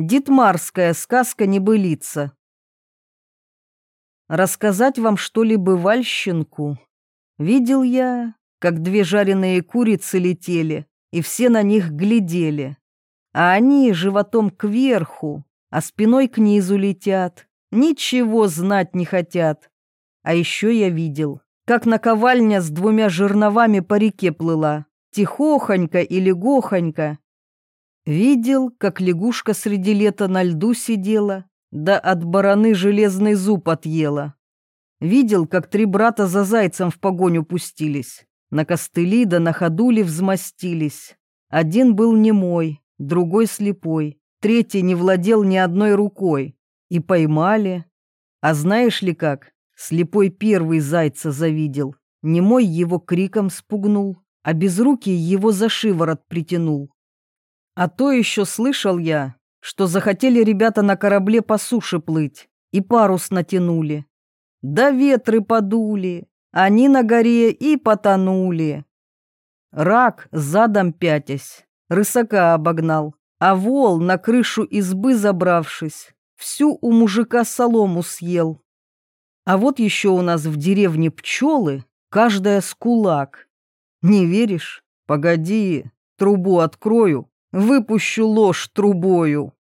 Дитмарская сказка-небылица. Рассказать вам что ли бывальщинку? Видел я, как две жареные курицы летели, и все на них глядели. А они животом кверху, а спиной к низу летят, ничего знать не хотят. А еще я видел, как наковальня с двумя жерновами по реке плыла, тихохонько и легохонько, Видел, как лягушка среди лета на льду сидела, да от бараны железный зуб отъела. Видел, как три брата за зайцем в погоню пустились, на костыли да на ходули взмастились. Один был немой, другой слепой, третий не владел ни одной рукой. И поймали. А знаешь ли как? Слепой первый зайца завидел, немой его криком спугнул, а безрукий его за шиворот притянул. А то еще слышал я, что захотели ребята на корабле по суше плыть и парус натянули. Да ветры подули, они на горе и потонули. Рак задом пятясь, рысака обогнал, а вол на крышу избы забравшись, всю у мужика солому съел. А вот еще у нас в деревне пчелы, каждая с кулак. Не веришь? Погоди, трубу открою, Выпущу ложь трубою.